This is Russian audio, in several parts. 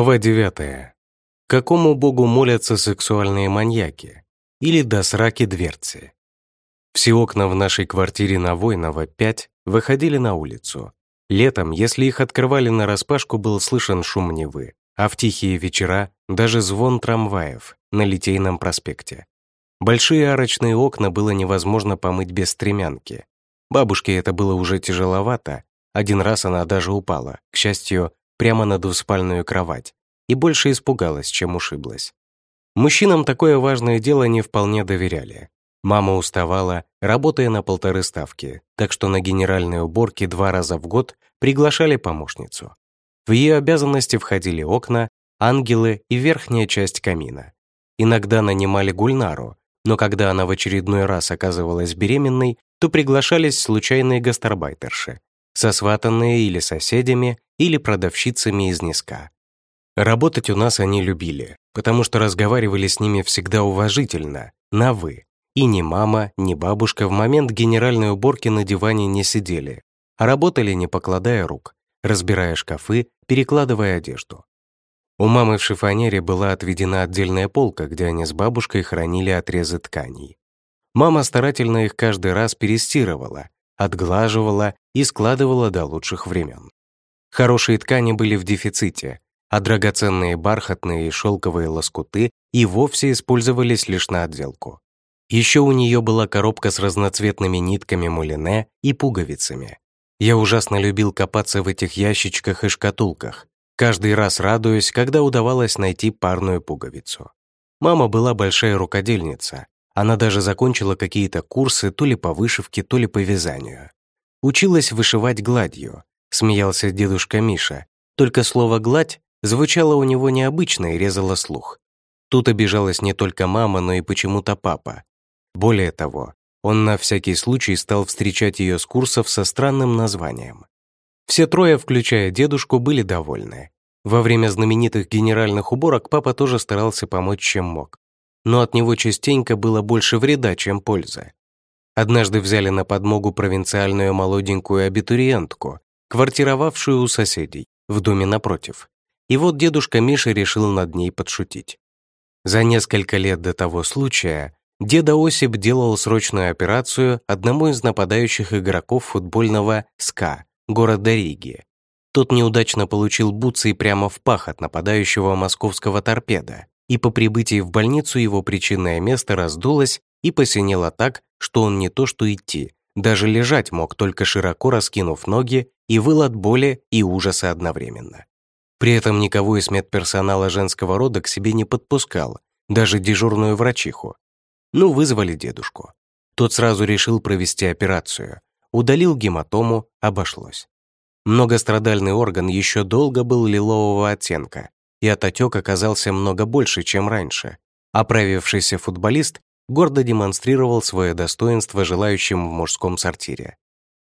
Глава 9. Какому богу молятся сексуальные маньяки? Или до сраки дверцы? Все окна в нашей квартире на Войнова 5 выходили на улицу. Летом, если их открывали нараспашку, был слышен шум Невы, а в тихие вечера даже звон трамваев на Литейном проспекте. Большие арочные окна было невозможно помыть без стремянки. Бабушке это было уже тяжеловато. Один раз она даже упала. К счастью, прямо на двуспальную кровать и больше испугалась, чем ушиблась. Мужчинам такое важное дело не вполне доверяли. Мама уставала, работая на полторы ставки, так что на генеральные уборки два раза в год приглашали помощницу. В ее обязанности входили окна, ангелы и верхняя часть камина. Иногда нанимали Гульнару, но когда она в очередной раз оказывалась беременной, то приглашались случайные гастарбайтерши, сосватанные или соседями, или продавщицами из Ниска. Работать у нас они любили, потому что разговаривали с ними всегда уважительно, на «вы». И ни мама, ни бабушка в момент генеральной уборки на диване не сидели, а работали, не покладая рук, разбирая шкафы, перекладывая одежду. У мамы в шифонере была отведена отдельная полка, где они с бабушкой хранили отрезы тканей. Мама старательно их каждый раз перестирывала, отглаживала и складывала до лучших времен. Хорошие ткани были в дефиците, а драгоценные бархатные и шелковые лоскуты и вовсе использовались лишь на отделку. Еще у нее была коробка с разноцветными нитками мулине и пуговицами. Я ужасно любил копаться в этих ящичках и шкатулках, каждый раз радуясь, когда удавалось найти парную пуговицу. Мама была большая рукодельница. Она даже закончила какие-то курсы то ли по вышивке, то ли по вязанию. Училась вышивать гладью, смеялся дедушка Миша. Только слово «гладь» звучало у него необычно и резало слух. Тут обижалась не только мама, но и почему-то папа. Более того, он на всякий случай стал встречать ее с курсов со странным названием. Все трое, включая дедушку, были довольны. Во время знаменитых генеральных уборок папа тоже старался помочь, чем мог. Но от него частенько было больше вреда, чем пользы. Однажды взяли на подмогу провинциальную молоденькую абитуриентку, квартировавшую у соседей, в доме напротив. И вот дедушка Миша решил над ней подшутить. За несколько лет до того случая деда Осип делал срочную операцию одному из нападающих игроков футбольного СКА города Риги. Тот неудачно получил буцей прямо в пах от нападающего московского торпеда, и по прибытии в больницу его причинное место раздулось и посинело так, что он не то что идти, даже лежать мог, только широко раскинув ноги и выл от боли и ужаса одновременно. При этом никого из медперсонала женского рода к себе не подпускал, даже дежурную врачиху. Ну, вызвали дедушку. Тот сразу решил провести операцию. Удалил гематому, обошлось. Многострадальный орган еще долго был лилового оттенка, и от отек оказался много больше, чем раньше. Оправившийся футболист гордо демонстрировал свое достоинство желающим в мужском сортире.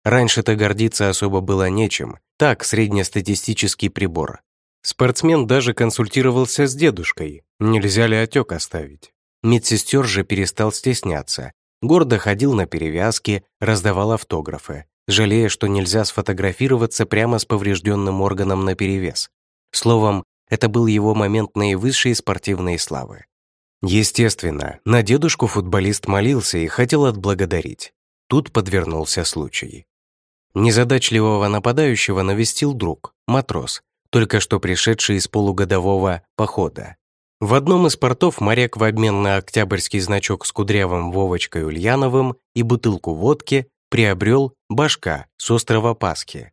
Раньше-то гордиться особо было нечем, так, среднестатистический прибор. Спортсмен даже консультировался с дедушкой, нельзя ли отек оставить. Медсестер же перестал стесняться, гордо ходил на перевязки, раздавал автографы, жалея, что нельзя сфотографироваться прямо с поврежденным органом наперевес. Словом, это был его момент наивысшей спортивной славы. Естественно, на дедушку футболист молился и хотел отблагодарить. Тут подвернулся случай. Незадачливого нападающего навестил друг, матрос, только что пришедший из полугодового похода. В одном из портов моряк в обмен на октябрьский значок с кудрявым Вовочкой Ульяновым и бутылку водки приобрел башка с острова Пасхи.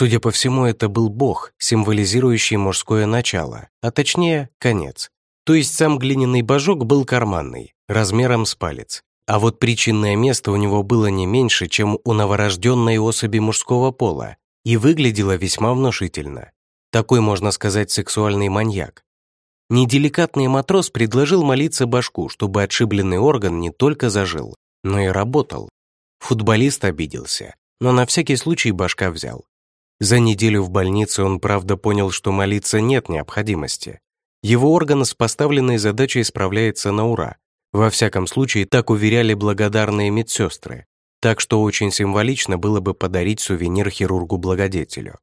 Судя по всему, это был бог, символизирующий мужское начало, а точнее, конец. То есть сам глиняный божок был карманный, размером с палец, а вот причинное место у него было не меньше, чем у новорожденной особи мужского пола, и выглядело весьма внушительно. Такой, можно сказать, сексуальный маньяк. Неделикатный матрос предложил молиться башку, чтобы отшибленный орган не только зажил, но и работал. Футболист обиделся, но на всякий случай башка взял. За неделю в больнице он, правда, понял, что молиться нет необходимости. Его орган с поставленной задачей справляется на ура, во всяком случае, так уверяли благодарные медсестры, так что очень символично было бы подарить сувенир хирургу-благодетелю.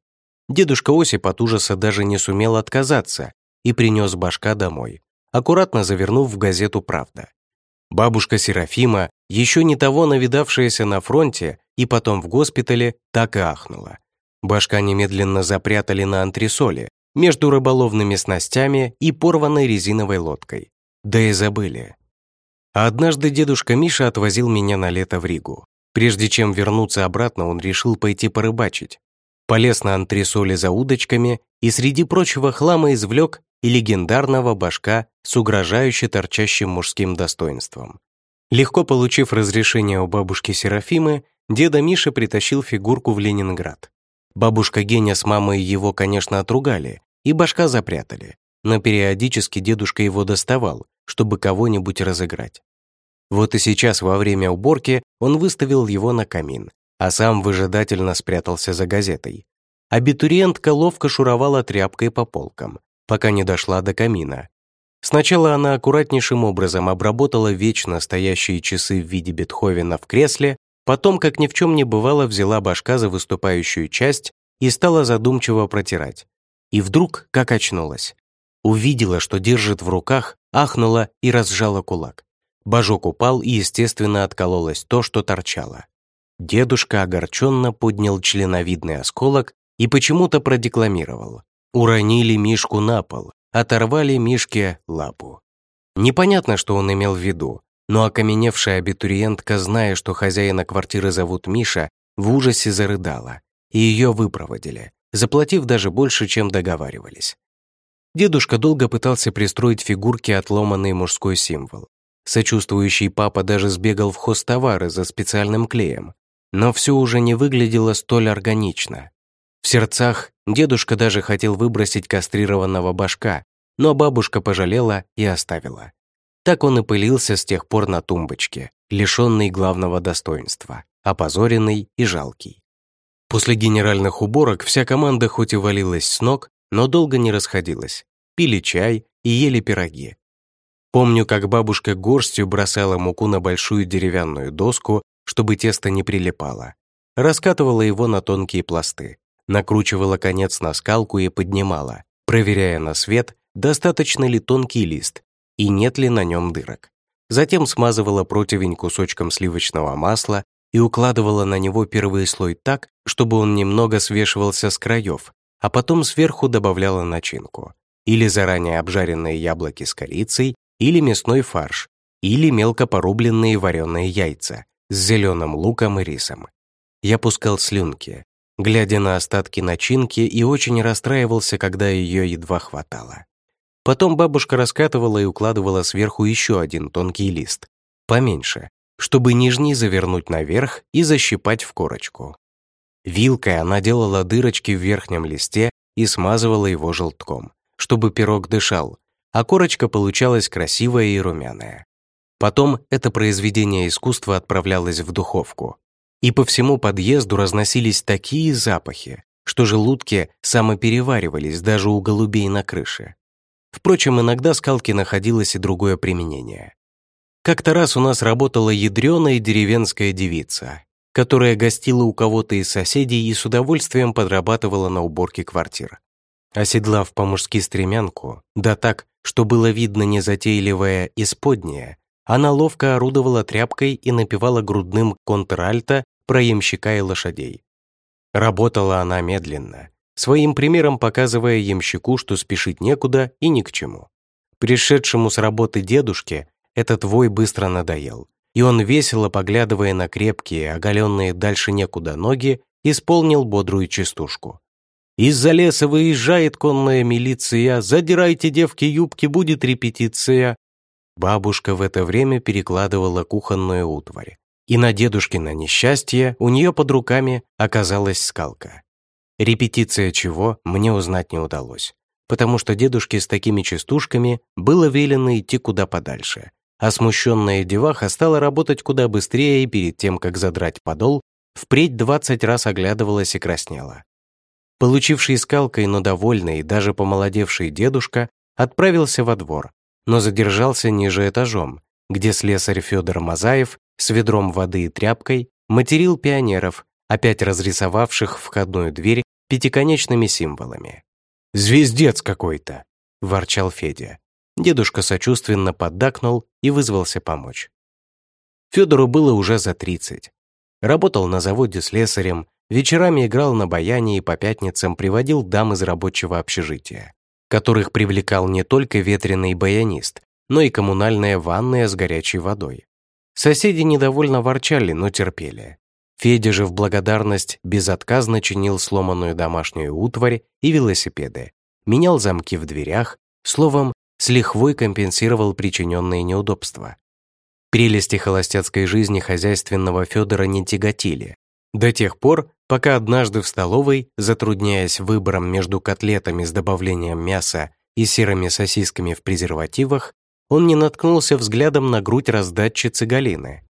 Дедушка Осип от ужаса даже не сумел отказаться и принес башка домой, аккуратно завернув в газету «Правда». Бабушка Серафима, еще не того навидавшаяся на фронте и потом в госпитале, так и ахнула. Башка немедленно запрятали на антресоле, между рыболовными снастями и порванной резиновой лодкой. Да и забыли. А однажды дедушка Миша отвозил меня на лето в Ригу. Прежде чем вернуться обратно, он решил пойти порыбачить. Полез на антресоли за удочками и среди прочего хлама извлек и легендарного башка с угрожающе торчащим мужским достоинством. Легко получив разрешение у бабушки Серафимы, деда Миша притащил фигурку в Ленинград. Бабушка Геня с мамой его, конечно, отругали и башка запрятали, но периодически дедушка его доставал, чтобы кого-нибудь разыграть. Вот и сейчас во время уборки он выставил его на камин, а сам выжидательно спрятался за газетой. Абитуриентка ловко шуровала тряпкой по полкам, пока не дошла до камина. Сначала она аккуратнейшим образом обработала вечно стоящие часы в виде Бетховена в кресле, потом, как ни в чем не бывало, взяла башка за выступающую часть и стала задумчиво протирать. И вдруг, как очнулась. Увидела, что держит в руках, ахнула и разжала кулак. Божок упал, и, естественно, откололось то, что торчало. Дедушка огорченно поднял членовидный осколок и почему-то продекламировал. Уронили Мишку на пол, оторвали Мишке лапу. Непонятно, что он имел в виду, но окаменевшая абитуриентка, зная, что хозяина квартиры зовут Миша, в ужасе зарыдала, и ее выпроводили, заплатив даже больше, чем договаривались. Дедушка долго пытался пристроить фигурке отломанный мужской символ. Сочувствующий папа даже сбегал в хозтовары за специальным клеем. Но все уже не выглядело столь органично. В сердцах дедушка даже хотел выбросить кастрированного башка, но бабушка пожалела и оставила. Так он и пылился с тех пор на тумбочке, лишенный главного достоинства, опозоренный и жалкий. После генеральных уборок вся команда хоть и валилась с ног, но долго не расходилась. Пили чай и ели пироги, Помню, как бабушка горстью бросала муку на большую деревянную доску, чтобы тесто не прилипало. Раскатывала его на тонкие пласты, накручивала конец на скалку и поднимала, проверяя на свет, достаточно ли тонкий лист и нет ли на нем дырок. Затем смазывала противень кусочком сливочного масла и укладывала на него первый слой так, чтобы он немного свешивался с краев, а потом сверху добавляла начинку. Или заранее обжаренные яблоки с корицей, или мясной фарш, или мелко порубленные вареные яйца с зеленым луком и рисом. Я пускал слюнки, глядя на остатки начинки и очень расстраивался, когда ее едва хватало. Потом бабушка раскатывала и укладывала сверху еще один тонкий лист, поменьше, чтобы нижний завернуть наверх и защипать в корочку. Вилкой она делала дырочки в верхнем листе и смазывала его желтком, чтобы пирог дышал, а корочка получалась красивая и румяная. Потом это произведение искусства отправлялось в духовку. И по всему подъезду разносились такие запахи, что желудки самопереваривались даже у голубей на крыше. Впрочем, иногда скалке находилось и другое применение. Как-то раз у нас работала ядреная деревенская девица, которая гостила у кого-то из соседей и с удовольствием подрабатывала на уборке квартир. Оседлав по-мужски стремянку, да так, что было видно незатейливое исподнее, она ловко орудовала тряпкой и напевала грудным контральто про ямщика и лошадей. Работала она медленно, своим примером показывая ямщику, что спешить некуда и ни к чему. Пришедшему с работы дедушке этот вой быстро надоел, и он, весело поглядывая на крепкие, оголенные дальше некуда ноги, исполнил бодрую частушку. Из-за леса выезжает конная милиция, задирайте девки юбки, будет репетиция. Бабушка в это время перекладывала кухонную утварь. И на дедушкино несчастье у нее под руками оказалась скалка. Репетиция чего, мне узнать не удалось, потому что дедушке с такими частушками было велено идти куда подальше, а смущенная деваха стала работать куда быстрее и перед тем, как задрать подол, впредь двадцать раз оглядывалась и краснела. Получивший скалкой, но довольный, даже помолодевший дедушка отправился во двор, но задержался ниже этажом, где слесарь Федор Мазаев с ведром воды и тряпкой материл пионеров, опять разрисовавших входную дверь пятиконечными символами. «Звездец какой-то!» — ворчал Федя. Дедушка сочувственно поддакнул и вызвался помочь. Федору было уже за 30. Работал на заводе слесарем, вечерами играл на баяне и по пятницам приводил дам из рабочего общежития, которых привлекал не только ветреный баянист, но и коммунальная ванная с горячей водой. Соседи недовольно ворчали, но терпели. Федя же в благодарность безотказно чинил сломанную домашнюю утварь и велосипеды, менял замки в дверях, словом, с лихвой компенсировал причиненные неудобства. Прелести холостяцкой жизни хозяйственного Федора не тяготили. До тех пор, пока однажды в столовой, затрудняясь выбором между котлетами с добавлением мяса и серыми сосисками в презервативах, он не наткнулся взглядом на грудь раздатчицы Галины.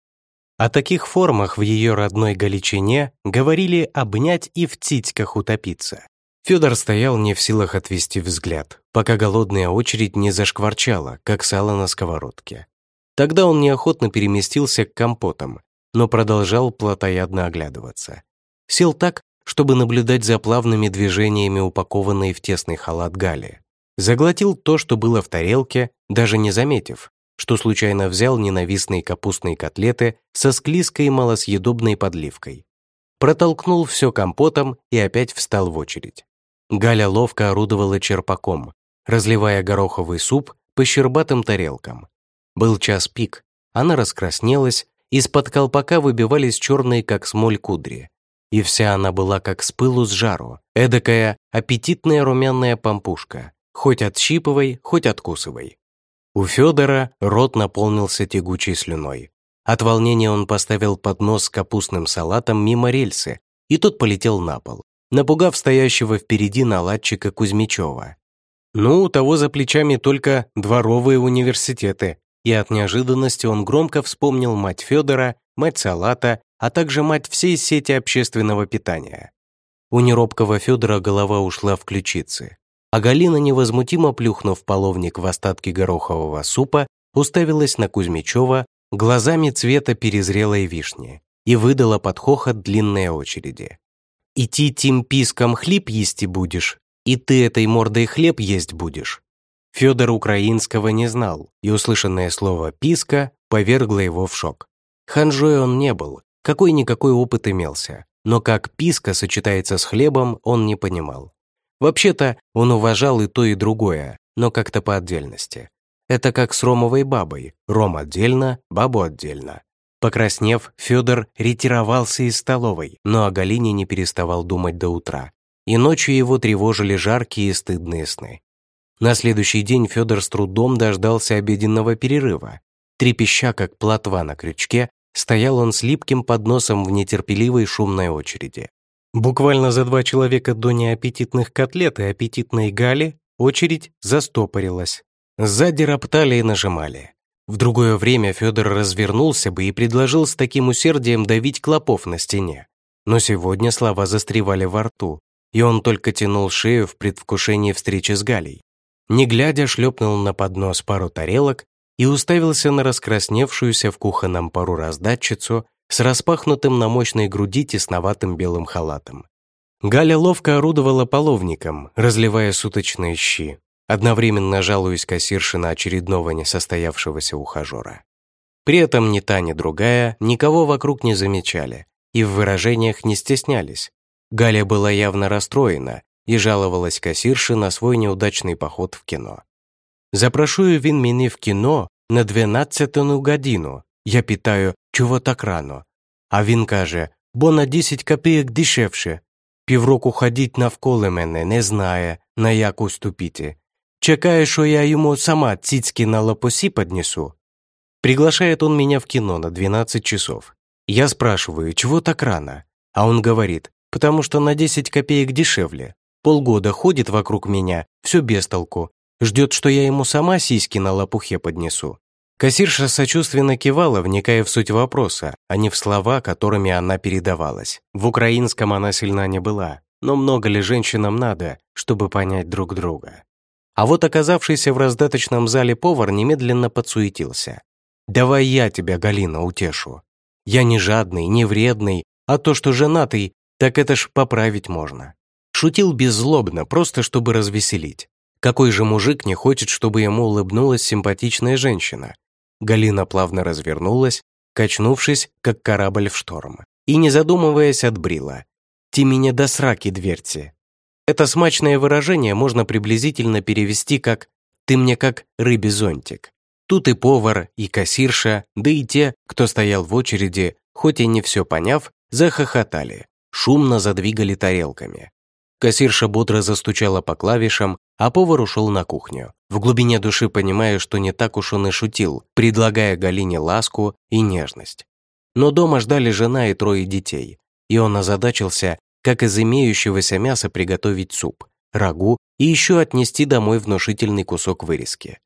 О таких формах в ее родной Галичине говорили обнять и в титьках утопиться. Федор стоял не в силах отвести взгляд, пока голодная очередь не зашкварчала, как сало на сковородке. Тогда он неохотно переместился к компотам, но продолжал плотоядно оглядываться. Сел так, чтобы наблюдать за плавными движениями упакованной в тесный халат Гали. Заглотил то, что было в тарелке, даже не заметив, что случайно взял ненавистные капустные котлеты со склизкой малосъедобной подливкой. Протолкнул все компотом и опять встал в очередь. Галя ловко орудовала черпаком, разливая гороховый суп по щербатым тарелкам. Был час пик, она раскраснелась, из-под колпака выбивались черные, как смоль, кудри. И вся она была как с пылу с жару, эдакая аппетитная румяная пампушка, хоть отщипывай, хоть откусывай. У Федора рот наполнился тягучей слюной. От волнения он поставил поднос с капустным салатом мимо рельсы, и тот полетел на пол, напугав стоящего впереди наладчика Кузьмичева. Ну, у того за плечами только дворовые университеты, и от неожиданности он громко вспомнил мать Федора, мать Салата, а также мать всей сети общественного питания. У неробкого Федора голова ушла в ключицы, а Галина, невозмутимо плюхнув половник в остатки горохового супа, уставилась на Кузьмичева глазами цвета перезрелой вишни и выдала под хохот длинные очереди. «Идти тим писком хлеб есть будешь, и ты этой мордой хлеб есть будешь». Федор украинского не знал, и услышанное слово «писка» повергло его в шок. Ханжой он не был, какой-никакой опыт имелся, но как писка сочетается с хлебом, он не понимал. Вообще-то он уважал и то, и другое, но как-то по отдельности. Это как с ромовой бабой. Ром отдельно, бабу отдельно. Покраснев, Федор ретировался из столовой, но о Галине не переставал думать до утра. И ночью его тревожили жаркие и стыдные сны. На следующий день Федор с трудом дождался обеденного перерыва. Трепеща, как плотва на крючке, стоял он с липким подносом в нетерпеливой шумной очереди. Буквально за два человека до неаппетитных котлет и аппетитной гали очередь застопорилась. Сзади роптали и нажимали. В другое время Федор развернулся бы и предложил с таким усердием давить клопов на стене. Но сегодня слова застревали во рту, и он только тянул шею в предвкушении встречи с Галей. Не глядя, шлепнул на поднос пару тарелок и уставился на раскрасневшуюся в кухонном пару раздатчицу, с распахнутым на мощной груди тесноватым белым халатом. Галя ловко орудовала половником, разливая суточные щи, одновременно жалуясь кассирше на очередного несостоявшегося ухажера. При этом ни та, ни другая никого вокруг не замечали и в выражениях не стеснялись. Галя была явно расстроена и жаловалась кассирше на свой неудачный поход в кино. «Запрошую він мені в кіно на 12 годину. Я питаю, чого так рано? А він каже, бо на 10 копійок дешевше. Півроку ходить навколо мене, не знає, на як уступити. Чекає, що я йому сама цицки на лопосі поднесу. Приглашает он меня в кино на 12 часов. Я спрашиваю, чего так рано? А он говорит, потому что на 10 копеек дешевле. Полгода ходит вокруг меня, все без толку. Ждет, что я ему сама сиськи на лопухе поднесу. Кассирша сочувственно кивала, вникая в суть вопроса, а не в слова, которыми она передавалась. В украинском она сильна не была, но много ли женщинам надо, чтобы понять друг друга? А вот оказавшийся в раздаточном зале повар немедленно подсуетился. «Давай я тебя, Галина, утешу. Я не жадный, не вредный, а то, что женатый, так это ж поправить можно». Шутил беззлобно, просто чтобы развеселить. Какой же мужик не хочет, чтобы ему улыбнулась симпатичная женщина? Галина плавно развернулась, качнувшись, как корабль в шторм, и, не задумываясь, отбрила. «Ти меня до сраки, дверцы!» Это смачное выражение можно приблизительно перевести как «ты мне как рыбий зонтик». Тут и повар, и кассирша, да и те, кто стоял в очереди, хоть и не все поняв, захохотали, шумно задвигали тарелками. Кассирша бодро застучала по клавишам, а повар ушел на кухню, в глубине души понимая, что не так уж он и шутил, предлагая Галине ласку и нежность. Но дома ждали жена и трое детей, и он озадачился, как из имеющегося мяса приготовить суп, рагу и еще отнести домой внушительный кусок вырезки.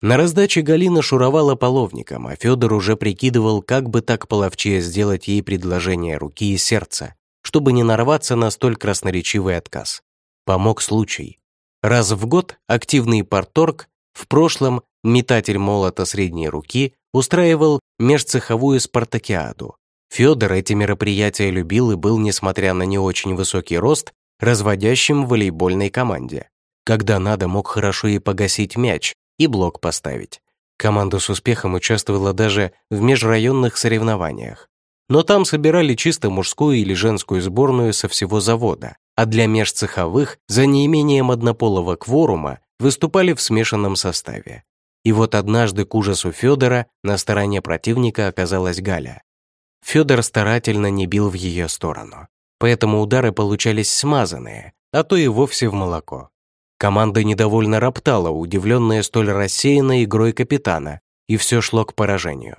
На раздаче Галина шуровала половником, а Федор уже прикидывал, как бы так половчее сделать ей предложение руки и сердца, чтобы не нарваться на столь красноречивый отказ. Помог случай. Раз в год активный порторг, в прошлом метатель молота средней руки, устраивал межцеховую спартакиаду, Федор эти мероприятия любил и был, несмотря на не очень высокий рост, разводящим в волейбольной команде. Когда надо, мог хорошо и погасить мяч, и блок поставить. Команда с успехом участвовала даже в межрайонных соревнованиях. Но там собирали чисто мужскую или женскую сборную со всего завода, а для межцеховых, за неимением однополого кворума, выступали в смешанном составе. И вот однажды к ужасу Федора на стороне противника оказалась Галя. Федор старательно не бил в ее сторону, поэтому удары получались смазанные, а то и вовсе в молоко. Команда недовольно роптала, удивленная столь рассеянной игрой капитана, и все шло к поражению.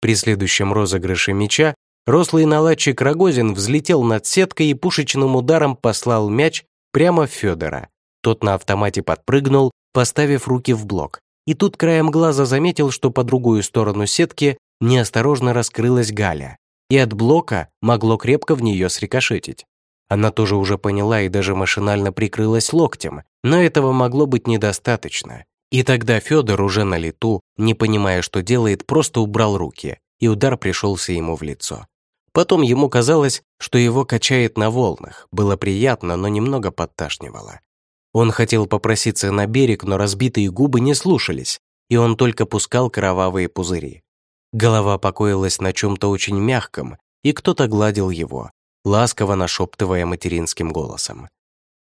При следующем розыгрыше мяча рослый наладчик Рогозин взлетел над сеткой и пушечным ударом послал мяч прямо в Федора. Тот на автомате подпрыгнул, поставив руки в блок. И тут краем глаза заметил, что по другую сторону сетки неосторожно раскрылась Галя, и от блока могло крепко в нее срикошетить. Она тоже уже поняла и даже машинально прикрылась локтем, но этого могло быть недостаточно. И тогда Федор уже на лету, не понимая, что делает, просто убрал руки, и удар пришелся ему в лицо. Потом ему казалось, что его качает на волнах, было приятно, но немного подташнивало. Он хотел попроситься на берег, но разбитые губы не слушались, и он только пускал кровавые пузыри. Голова покоилась на чем-то очень мягком, и кто-то гладил его, ласково нашептывая материнским голосом.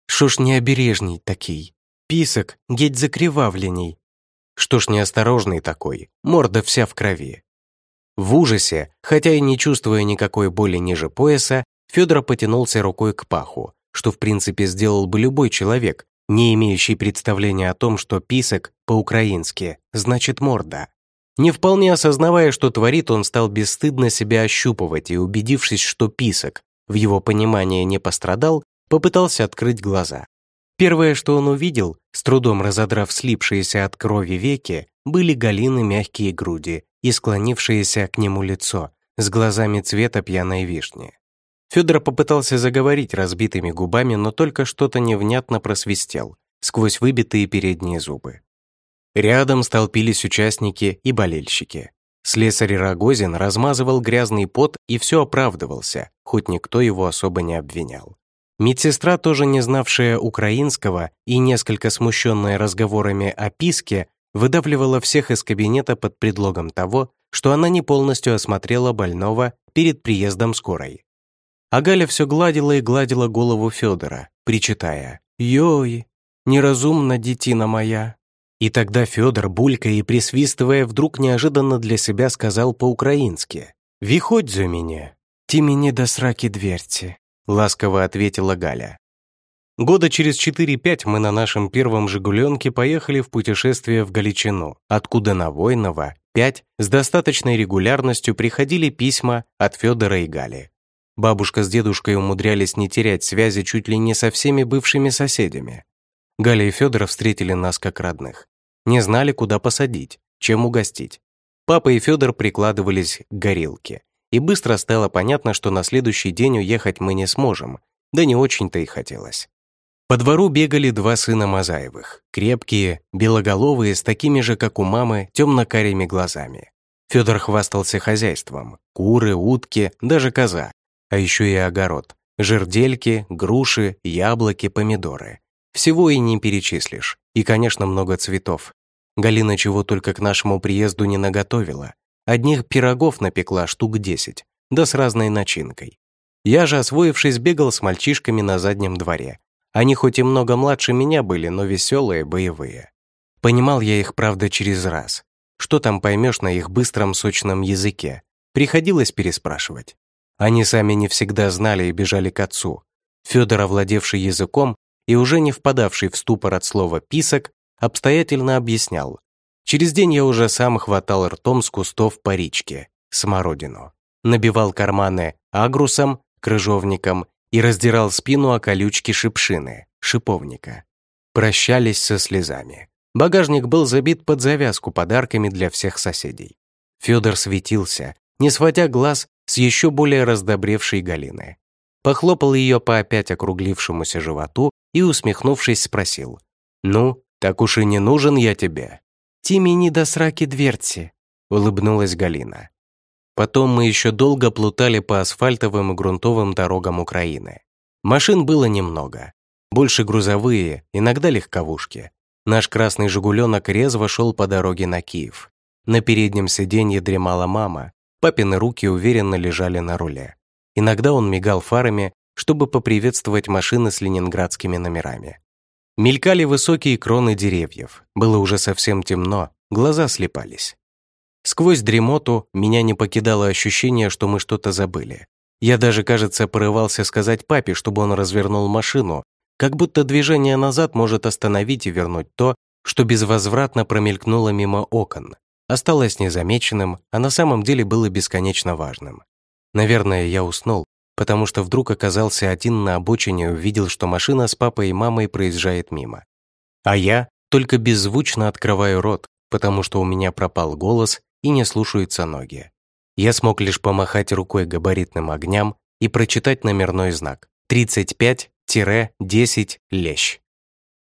«Шо ж необережней такий? Писок, геть закривавленей. Что ж неосторожный такой, морда вся в крови». В ужасе, хотя и не чувствуя никакой боли ниже пояса, Федор потянулся рукой к паху, что в принципе сделал бы любой человек, не имеющий представления о том, что писок по-украински значит морда. Не вполне осознавая, что творит, он стал бесстыдно себя ощупывать и, убедившись, что писок в его понимании не пострадал, попытался открыть глаза. Первое, что он увидел, с трудом разодрав слипшиеся от крови веки, были Галины мягкие груди и склонившееся к нему лицо с глазами цвета пьяной вишни. Федор попытался заговорить разбитыми губами, но только что-то невнятно просвистел сквозь выбитые передние зубы. Рядом столпились участники и болельщики. Слесарь Рогозин размазывал грязный пот и все оправдывался, хоть никто его особо не обвинял. Медсестра, тоже не знавшая украинского и несколько смущенная разговорами о писке, выдавливала всех из кабинета под предлогом того, что она не полностью осмотрела больного перед приездом скорой. А Галя все гладила и гладила голову Федора, причитая «Йой, неразумна, детина моя, и тогда Федор, булькая и присвистывая, вдруг неожиданно для себя сказал по-украински «Виходь за меня, ти мені до сраки дверці», ласково ответила Галя. Года через 4-5 мы на нашем первом «Жигуленке» поехали в путешествие в Галичину, откуда на Войново 5 с достаточной регулярностью приходили письма от Федора и Гали. Бабушка с дедушкой умудрялись не терять связи чуть ли не со всеми бывшими соседями. Галя и Федор встретили нас как родных. Не знали, куда посадить, чем угостить. Папа и Федор прикладывались к горилке. И быстро стало понятно, что на следующий день уехать мы не сможем, да не очень-то и хотелось. По двору бегали два сына Мазаевых, крепкие, белоголовые, с такими же, как у мамы, темно-карими глазами. Федор хвастался хозяйством. Куры, утки, даже коза. А еще и огород. Жердельки, груши, яблоки, помидоры. Всего и не перечислишь. И, конечно, много цветов. Галина чего только к нашему приезду не наготовила. Одних пирогов напекла штук десять, да с разной начинкой. Я же, освоившись, бегал с мальчишками на заднем дворе. Они хоть и много младше меня были, но веселые, боевые. Понимал я их, правда, через раз. Что там поймешь на их быстром сочном языке? Приходилось переспрашивать. Они сами не всегда знали и бежали к отцу. Федор, овладевший языком и уже не впадавший в ступор от слова «писок», обстоятельно объяснял. Через день я уже сам хватал ртом с кустов по речке, смородину. Набивал карманы агрусом, крыжовником и раздирал спину о колючки шипшины, шиповника. Прощались со слезами. Багажник был забит под завязку подарками для всех соседей. Федор светился, не сводя глаз с еще более раздобревшей Галины. Похлопал ее по опять округлившемуся животу и, усмехнувшись, спросил. «Ну, так уж и не нужен я тебе». «Тими не до сраки дверцы», — улыбнулась Галина. Потом мы еще долго плутали по асфальтовым и грунтовым дорогам Украины. Машин было немного. Больше грузовые, иногда легковушки. Наш красный «Жигуленок» резво шел по дороге на Киев. На переднем сиденье дремала мама, папины руки уверенно лежали на руле. Иногда он мигал фарами, чтобы поприветствовать машины с ленинградскими номерами. Мелькали высокие кроны деревьев. Было уже совсем темно, глаза слепались. Сквозь дремоту меня не покидало ощущение, что мы что-то забыли. Я даже, кажется, порывался сказать папе, чтобы он развернул машину, как будто движение назад может остановить и вернуть то, что безвозвратно промелькнуло мимо окон, осталось незамеченным, а на самом деле было бесконечно важным. Наверное, я уснул, потому что вдруг оказался один на обочине и увидел, что машина с папой и мамой проезжает мимо. А я только беззвучно открываю рот, потому что у меня пропал голос и не слушаются ноги. Я смог лишь помахать рукой габаритным огням и прочитать номерной знак 35-10 лещ.